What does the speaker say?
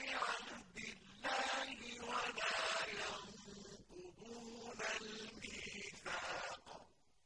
عَنْهُ